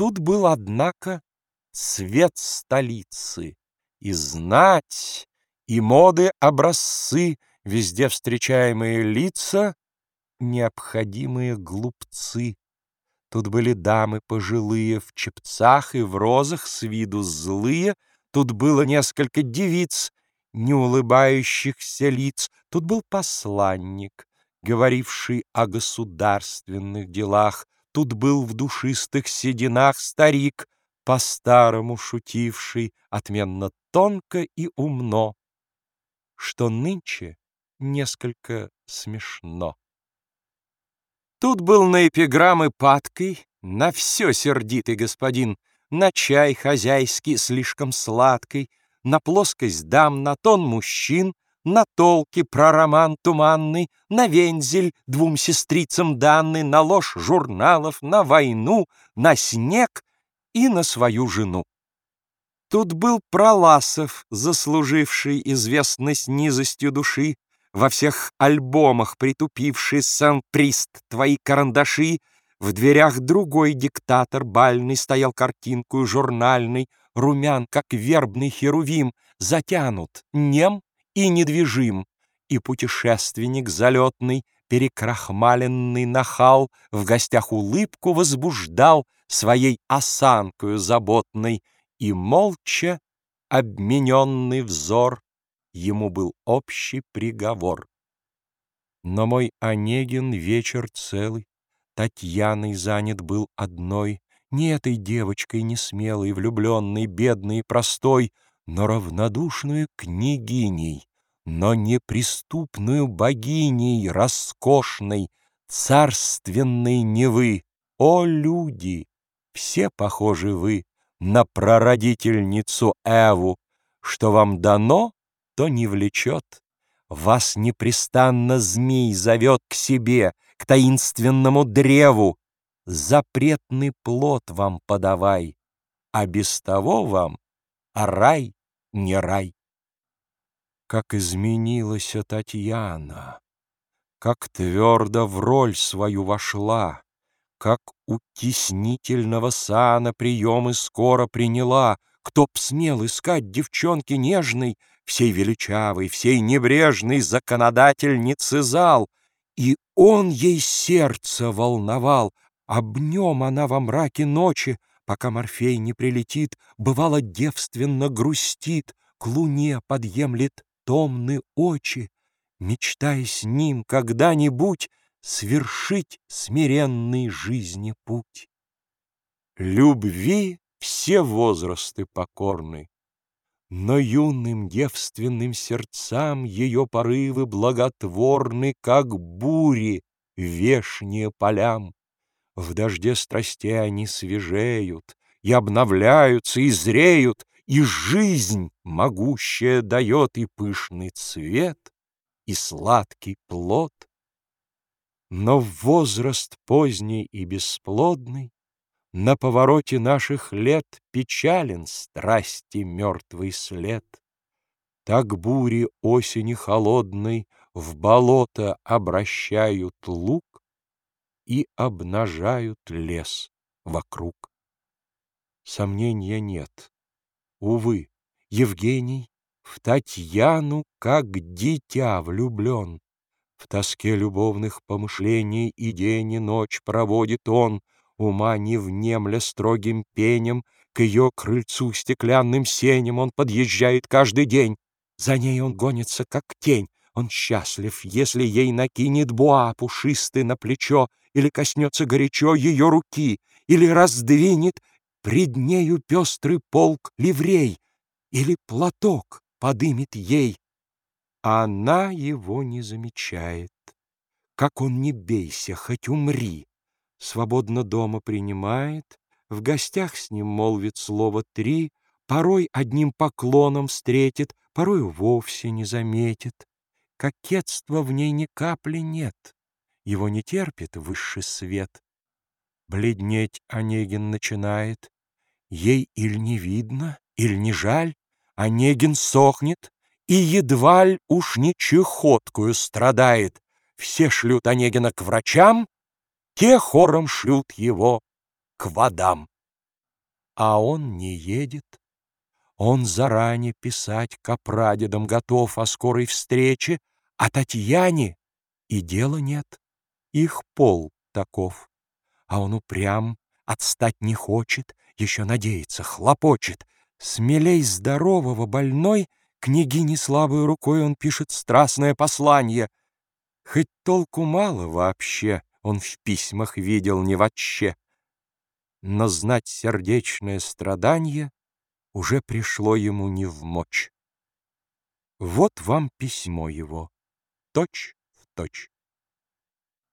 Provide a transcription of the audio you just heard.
тут был, однако, цвет столицы, и знать, и моды образцы, везде встречаемые лица, необходимые глупцы. Тут были дамы пожилые, в чепцах и в розах, с виду злые, тут было несколько девиц, не улыбающихся лиц, тут был посланник, говоривший о государственных делах, тут был в душистых сединах старик, по-старому шутивший, отменно тонко и умно, что нынче несколько смешно. Тут был на эпиграммы падкой, на все сердитый господин, на чай хозяйский слишком сладкий, на плоскость дам, на тон мужчин, на толки про роман туманный, на вензель двум сестрицам данный, на ложь журналов, на войну, на снег и на свою жену. Тут был Проласов, заслуживший известность низостью души, во всех альбомах притупивший сан-прист твои карандаши, в дверях другой диктатор бальный стоял картинкую журнальный, румян, как вербный херувим, затянут, нем и недвижим, и путешественник залетный, перекрахмаленный нахал, в гостях улыбку возбуждал своей осанкою заботной, и молча обмененный взор ему был общий приговор. Но мой Онегин вечер целый Татьяной занят был одной, Не этой девочкой несмелой, влюбленной, бедной и простой, Но равнодушную княгиней, Но неприступную богиней роскошной, Царственной Невы. О, люди! Все похожи вы на прародительницу Эву, Что вам дано, что не влечет. Вас непрестанно змей зовет к себе, к таинственному древу. Запретный плод вам подавай, а без того вам а рай не рай. Как изменилась Татьяна, как твердо в роль свою вошла, как утеснительного сана приемы скоро приняла, кто б смел искать девчонки нежной всей величавой, всей небрежной законодательницы зал, и он ей сердце волновал, об нем она во мраке ночи, пока Морфей не прилетит, бывало девственно грустит, к луне подъемлет томны очи, мечтая с ним когда-нибудь свершить смиренный жизни путь. Любви все возрасты покорны, но юным девственным сердцам Ее порывы благотворны, Как бури вешние полям. В дожде страстей они свежеют, И обновляются, и зреют, И жизнь могущая дает И пышный цвет, и сладкий плод. Но возраст поздний и бесплодный на повороте наших лет Печален страсти мертвый след. Так бури осени холодной В болото обращают лук И обнажают лес вокруг. Сомнения нет. Увы, Евгений в Татьяну Как дитя влюблен. В тоске любовных помышлений И день и ночь проводит он, Ума не внемля строгим пенем, К ее крыльцу стеклянным сенем Он подъезжает каждый день. За ней он гонится, как тень. Он счастлив, если ей накинет буа пушистый на плечо, Или коснется горячо ее руки, Или раздвинет пред нею пестрый полк ливрей, Или платок подымет ей. А она его не замечает. Как он не бейся, хоть умри, свободно дома принимает, в гостях с ним молвит слово три, порой одним поклоном встретит, порой вовсе не заметит. Кокетства в ней ни капли нет, его не терпит высший свет. Бледнеть Онегин начинает, ей или не видно, или не жаль, Онегин сохнет, и едва ль уж не чехоткую страдает. Все шлют Онегина к врачам, те хором шлют его к водам. А он не едет. Он заранее писать к прадедам готов о скорой встрече, а Татьяне и дела нет. Их пол таков. А он упрям, отстать не хочет, еще надеется, хлопочет. Смелей здорового больной княгине слабой рукой он пишет страстное послание. Хоть толку мало вообще он в письмах видел не вообще. Но знать сердечное страдание уже пришло ему не в мочь. Вот вам письмо его, точь в точь.